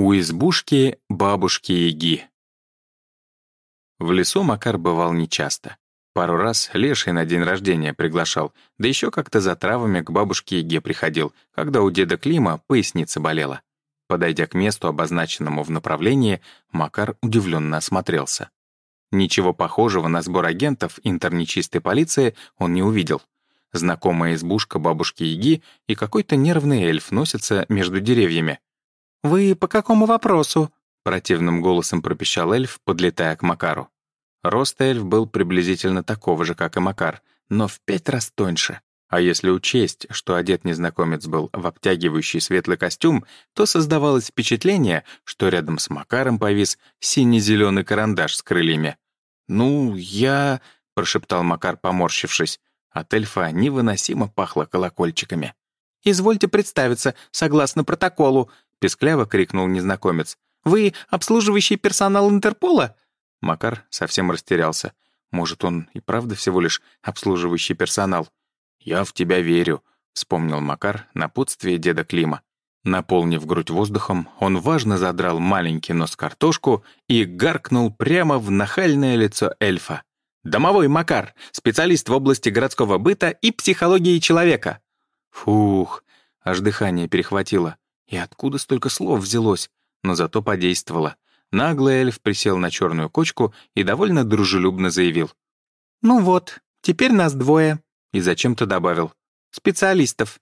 У избушки бабушки-яги. В лесу Макар бывал нечасто. Пару раз Леший на день рождения приглашал, да еще как-то за травами к бабушке Яге приходил, когда у деда Клима поясница болела. Подойдя к месту, обозначенному в направлении, Макар удивленно осмотрелся. Ничего похожего на сбор агентов интернечистой полиции он не увидел. Знакомая избушка бабушки Яги и какой-то нервный эльф носятся между деревьями. «Вы по какому вопросу?» — противным голосом пропищал эльф, подлетая к Макару. Рост эльф был приблизительно такого же, как и Макар, но в пять раз тоньше. А если учесть, что одет незнакомец был в обтягивающий светлый костюм, то создавалось впечатление, что рядом с Макаром повис сине-зеленый карандаш с крыльями. «Ну, я...» — прошептал Макар, поморщившись. От эльфа невыносимо пахло колокольчиками. «Извольте представиться, согласно протоколу», — пескляво крикнул незнакомец. «Вы обслуживающий персонал Интерпола?» Макар совсем растерялся. Может, он и правда всего лишь обслуживающий персонал? «Я в тебя верю», — вспомнил Макар напутствие деда Клима. Наполнив грудь воздухом, он важно задрал маленький нос картошку и гаркнул прямо в нахальное лицо эльфа. «Домовой Макар, специалист в области городского быта и психологии человека». Фух, аж дыхание перехватило. И откуда столько слов взялось? Но зато подействовало. Наглый эльф присел на черную кочку и довольно дружелюбно заявил. «Ну вот, теперь нас двое». И зачем-то добавил. «Специалистов».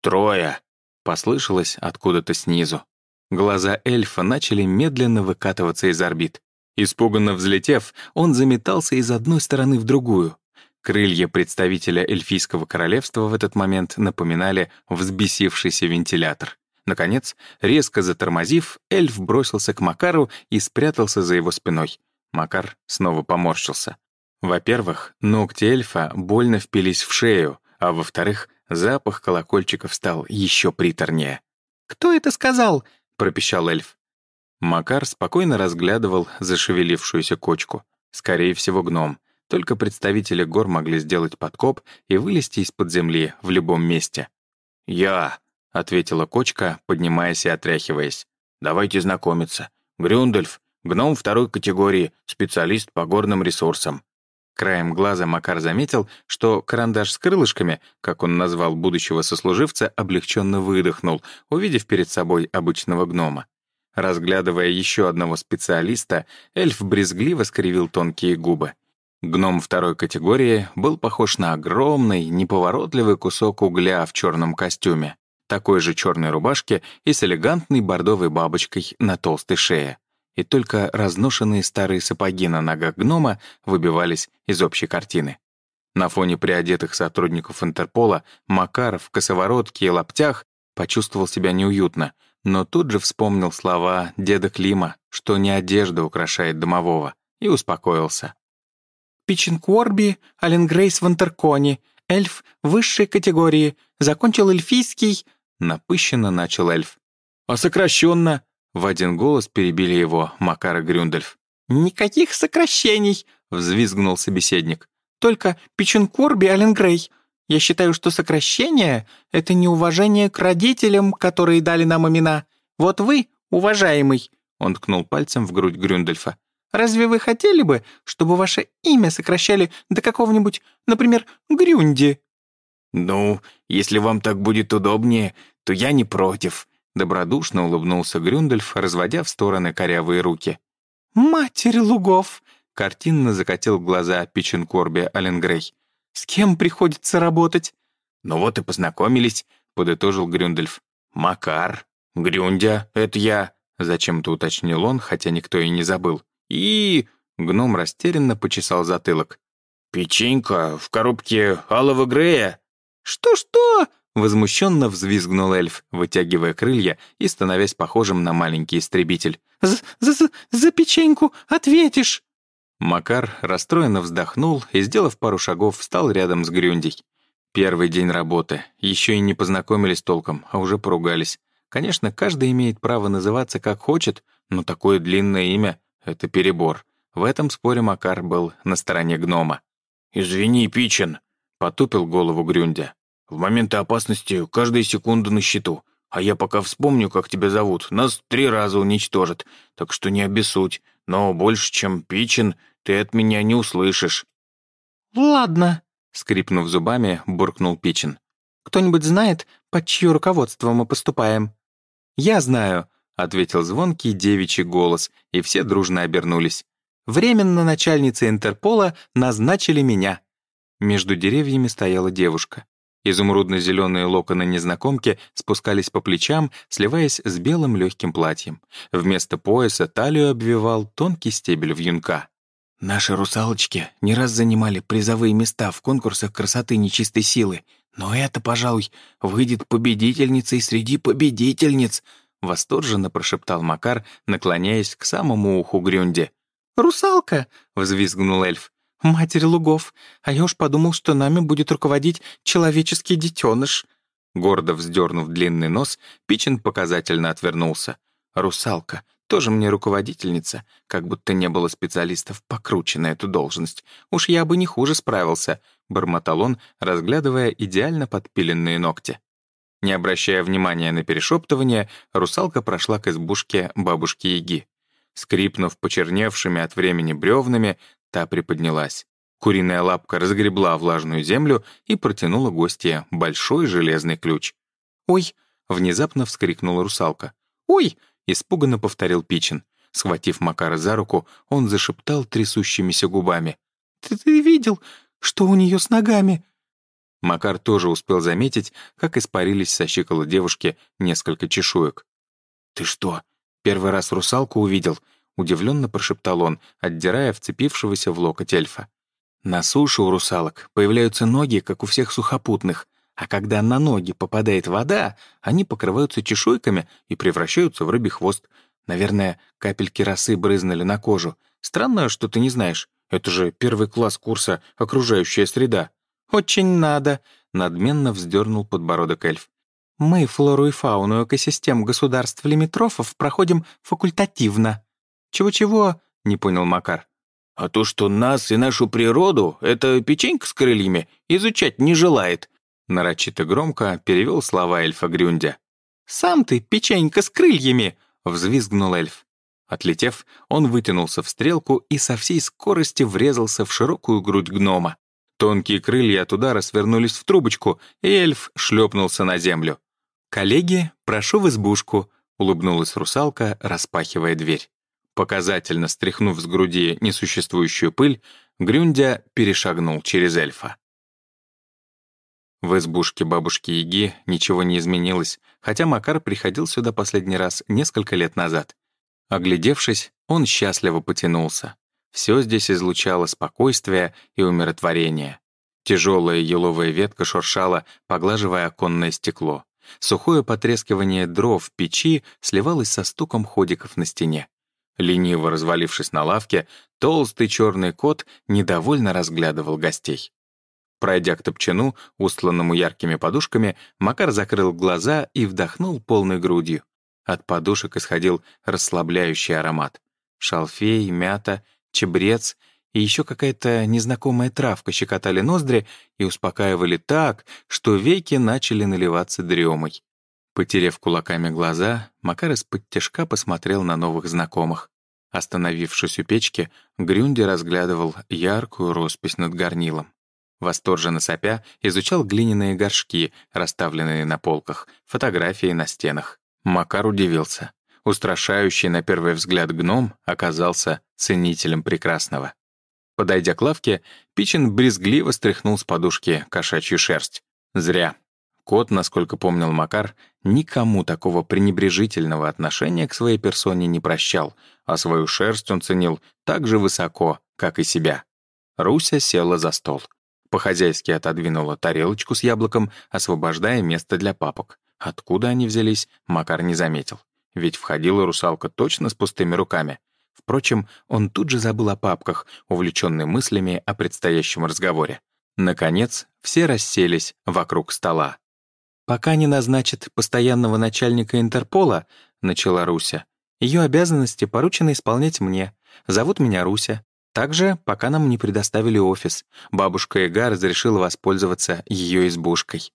«Трое», — послышалось откуда-то снизу. Глаза эльфа начали медленно выкатываться из орбит. Испуганно взлетев, он заметался из одной стороны в другую. Крылья представителя эльфийского королевства в этот момент напоминали взбесившийся вентилятор. Наконец, резко затормозив, эльф бросился к Макару и спрятался за его спиной. Макар снова поморщился. Во-первых, ногти эльфа больно впились в шею, а во-вторых, запах колокольчиков стал еще приторнее. «Кто это сказал?» — пропищал эльф. Макар спокойно разглядывал зашевелившуюся кочку. Скорее всего, гном. Только представители гор могли сделать подкоп и вылезти из-под земли в любом месте. «Я», — ответила кочка, поднимаясь и отряхиваясь. «Давайте знакомиться. Грюндольф, гном второй категории, специалист по горным ресурсам». Краем глаза Макар заметил, что карандаш с крылышками, как он назвал будущего сослуживца, облегченно выдохнул, увидев перед собой обычного гнома. Разглядывая еще одного специалиста, эльф брезгливо скривил тонкие губы. Гном второй категории был похож на огромный, неповоротливый кусок угля в черном костюме такой же черной рубашке и с элегантной бордовой бабочкой на толстой шее. И только разношенные старые сапоги на ногах гнома выбивались из общей картины. На фоне приодетых сотрудников Интерпола Макаров в косоворотке и лаптях почувствовал себя неуютно, но тут же вспомнил слова деда Клима, что не одежда украшает домового, и успокоился. «Пиченкорби, Аленгрейс в Интерконе, эльф высшей категории, закончил эльфийский, Напыщенно начал эльф. «А сокращенно?» В один голос перебили его Макар и Грюндельф. «Никаких сокращений!» — взвизгнул собеседник. «Только Печенкорби Аленгрей. Я считаю, что сокращение — это неуважение к родителям, которые дали нам имена. Вот вы, уважаемый!» Он ткнул пальцем в грудь Грюндельфа. «Разве вы хотели бы, чтобы ваше имя сокращали до какого-нибудь, например, Грюнди?» «Ну, если вам так будет удобнее, то я не против», — добродушно улыбнулся Грюндельф, разводя в стороны корявые руки. «Матерь лугов!» — картинно закатил глаза Пиченкорби Аленгрей. «С кем приходится работать?» «Ну вот и познакомились», — подытожил Грюндельф. «Макар, Грюндя, это я», — зачем-то уточнил он, хотя никто и не забыл. «И...» — гном растерянно почесал затылок. «Печенька в коробке алого Грея?» «Что-что?» Возмущенно взвизгнул эльф, вытягивая крылья и становясь похожим на маленький истребитель. «За, за, за печеньку ответишь!» Макар расстроенно вздохнул и, сделав пару шагов, встал рядом с Грюндей. Первый день работы. Еще и не познакомились толком, а уже поругались. Конечно, каждый имеет право называться как хочет, но такое длинное имя — это перебор. В этом споре Макар был на стороне гнома. «Извини, Пичин», — потупил голову Грюндя. В моменты опасности каждая секунда на счету. А я пока вспомню, как тебя зовут, нас три раза уничтожат, так что не обессудь, но больше, чем Пичин, ты от меня не услышишь». «Ладно», — скрипнув зубами, буркнул Пичин. «Кто-нибудь знает, под чье руководство мы поступаем?» «Я знаю», — ответил звонкий девичий голос, и все дружно обернулись. «Временно начальницей Интерпола назначили меня». Между деревьями стояла девушка. Изумрудно-зеленые локоны незнакомки спускались по плечам, сливаясь с белым легким платьем. Вместо пояса талию обвивал тонкий стебель вьюнка. «Наши русалочки не раз занимали призовые места в конкурсах красоты нечистой силы, но это, пожалуй, выйдет победительницей среди победительниц», восторженно прошептал Макар, наклоняясь к самому уху Грюнде. «Русалка!» — взвизгнул эльф. «Матерь лугов! А я уж подумал, что нами будет руководить человеческий детеныш!» Гордо вздернув длинный нос, Пичин показательно отвернулся. «Русалка! Тоже мне руководительница, как будто не было специалистов покруче на эту должность. Уж я бы не хуже справился», — бормотал он, разглядывая идеально подпиленные ногти. Не обращая внимания на перешептывание, русалка прошла к избушке бабушки Яги. Скрипнув почерневшими от времени бревнами, та приподнялась. Куриная лапка разгребла влажную землю и протянула гостье большой железный ключ. «Ой!» — внезапно вскрикнула русалка. «Ой!» — испуганно повторил Пичин. Схватив Макара за руку, он зашептал трясущимися губами. «Ты, ты видел, что у нее с ногами?» Макар тоже успел заметить, как испарились со щикола девушки несколько чешуек. «Ты что, первый раз русалку увидел?» — удивленно прошептал он, отдирая вцепившегося в локоть эльфа. «На суше у русалок появляются ноги, как у всех сухопутных, а когда на ноги попадает вода, они покрываются чешуйками и превращаются в рыбий хвост. Наверное, капельки росы брызнули на кожу. Странно, что ты не знаешь. Это же первый класс курса «Окружающая среда». «Очень надо», — надменно вздернул подбородок эльф. «Мы флору и фауну экосистем государств лимитрофов проходим факультативно». «Чего-чего?» — не понял Макар. «А то, что нас и нашу природу эта печенька с крыльями изучать не желает», нарочито громко перевел слова эльфа Грюндя. «Сам ты печенька с крыльями!» — взвизгнул эльф. Отлетев, он вытянулся в стрелку и со всей скорости врезался в широкую грудь гнома. Тонкие крылья от удара свернулись в трубочку, и эльф шлепнулся на землю. «Коллеги, прошу в избушку», — улыбнулась русалка, распахивая дверь. Показательно стряхнув с груди несуществующую пыль, Грюндя перешагнул через эльфа. В избушке бабушки Яги ничего не изменилось, хотя Макар приходил сюда последний раз несколько лет назад. Оглядевшись, он счастливо потянулся. Все здесь излучало спокойствие и умиротворение. Тяжелая еловая ветка шуршала, поглаживая оконное стекло. Сухое потрескивание дров в печи сливалось со стуком ходиков на стене. Лениво развалившись на лавке, толстый черный кот недовольно разглядывал гостей. Пройдя к топчану, устланному яркими подушками, Макар закрыл глаза и вдохнул полной грудью. От подушек исходил расслабляющий аромат. Шалфей, мята чебрец и еще какая-то незнакомая травка щекотали ноздри и успокаивали так, что веки начали наливаться дремой. Потерев кулаками глаза, Макар из-под тяжка посмотрел на новых знакомых. Остановившись у печки, Грюнди разглядывал яркую роспись над горнилом. Восторженно сопя, изучал глиняные горшки, расставленные на полках, фотографии на стенах. Макар удивился. Устрашающий на первый взгляд гном оказался ценителем прекрасного. Подойдя к лавке, Пичин брезгливо стряхнул с подушки кошачью шерсть. Зря. Кот, насколько помнил Макар, никому такого пренебрежительного отношения к своей персоне не прощал, а свою шерсть он ценил так же высоко, как и себя. Руся села за стол. По-хозяйски отодвинула тарелочку с яблоком, освобождая место для папок. Откуда они взялись, Макар не заметил ведь входила русалка точно с пустыми руками. Впрочем, он тут же забыл о папках, увлеченный мыслями о предстоящем разговоре. Наконец, все расселись вокруг стола. «Пока не назначит постоянного начальника Интерпола», — начала Руся, «ее обязанности поручено исполнять мне. Зовут меня Руся. Также, пока нам не предоставили офис, бабушка Эга разрешила воспользоваться ее избушкой».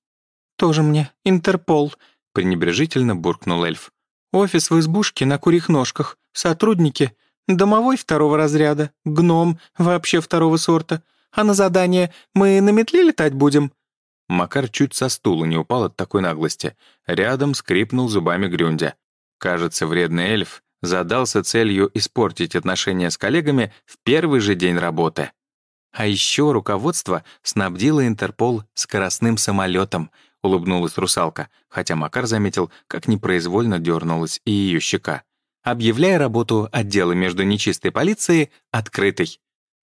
«Тоже мне Интерпол», пренебрежительно буркнул эльф. «Офис в избушке на курьих ножках, сотрудники, домовой второго разряда, гном вообще второго сорта. А на задание мы на метле летать будем?» Макар чуть со стула не упал от такой наглости. Рядом скрипнул зубами Грюндя. Кажется, вредный эльф задался целью испортить отношения с коллегами в первый же день работы. А еще руководство снабдило Интерпол скоростным самолетом, улыбнулась русалка, хотя Макар заметил, как непроизвольно дернулась и ее щека, объявляя работу отдела между нечистой полицией открытой.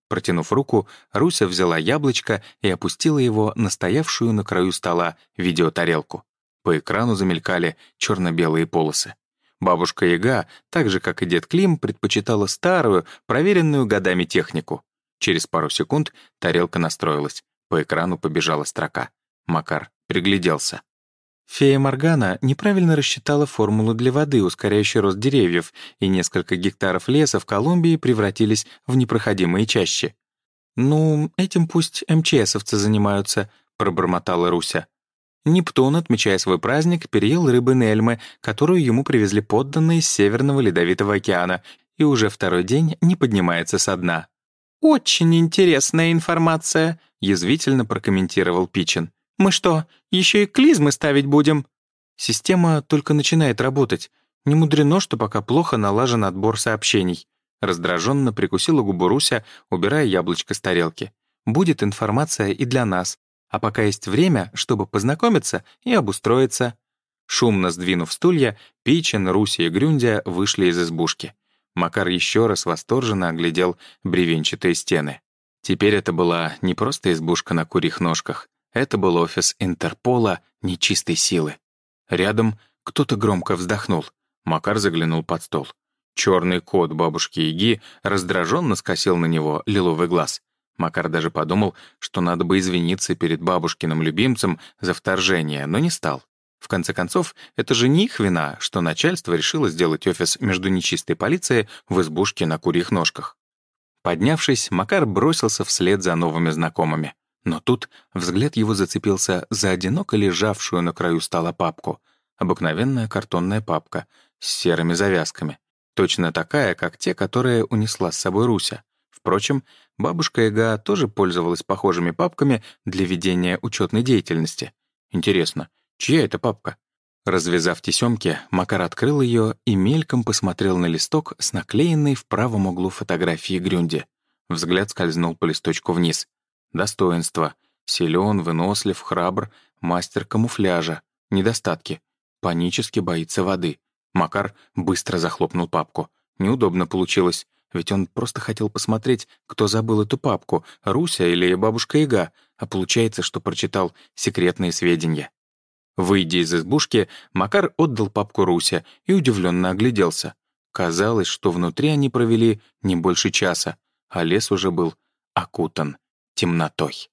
Протянув руку, Руся взяла яблочко и опустила его на стоявшую на краю стола видеотарелку. По экрану замелькали черно-белые полосы. Бабушка Яга, так же, как и дед Клим, предпочитала старую, проверенную годами технику. Через пару секунд тарелка настроилась. По экрану побежала строка. Макар пригляделся. Фея Моргана неправильно рассчитала формулу для воды, ускоряющей рост деревьев, и несколько гектаров леса в Колумбии превратились в непроходимые чащи. «Ну, этим пусть МЧСовцы занимаются», — пробормотала Руся. Нептун, отмечая свой праздник, переел рыбы Нельмы, которую ему привезли подданные из Северного Ледовитого океана, и уже второй день не поднимается со дна. «Очень интересная информация», — язвительно прокомментировал Пичин. «Мы что, еще и клизмы ставить будем?» Система только начинает работать. Не мудрено, что пока плохо налажен отбор сообщений. Раздраженно прикусила губу Руся, убирая яблочко с тарелки. «Будет информация и для нас а пока есть время, чтобы познакомиться и обустроиться. Шумно сдвинув стулья, Пичин, Руси и Грюндя вышли из избушки. Макар еще раз восторженно оглядел бревенчатые стены. Теперь это была не просто избушка на курьих ножках, это был офис Интерпола нечистой силы. Рядом кто-то громко вздохнул. Макар заглянул под стол. Черный кот бабушки Иги раздраженно скосил на него лиловый глаз. Макар даже подумал, что надо бы извиниться перед бабушкиным любимцем за вторжение, но не стал. В конце концов, это же не их вина, что начальство решило сделать офис между нечистой полицией в избушке на курьих ножках. Поднявшись, Макар бросился вслед за новыми знакомыми. Но тут взгляд его зацепился за одиноко лежавшую на краю стола папку. Обыкновенная картонная папка с серыми завязками. Точно такая, как те, которые унесла с собой Руся. Впрочем, бабушка Эга тоже пользовалась похожими папками для ведения учетной деятельности. Интересно, чья это папка? Развязав тесемки, Макар открыл ее и мельком посмотрел на листок с наклеенной в правом углу фотографии Грюнди. Взгляд скользнул по листочку вниз. Достоинства. Силен, вынослив, храбр, мастер камуфляжа. Недостатки. Панически боится воды. Макар быстро захлопнул папку. Неудобно получилось. Ведь он просто хотел посмотреть, кто забыл эту папку, Руся или бабушка Ига, а получается, что прочитал секретные сведения. Выйдя из избушки, Макар отдал папку Руся и удивленно огляделся. Казалось, что внутри они провели не больше часа, а лес уже был окутан темнотой.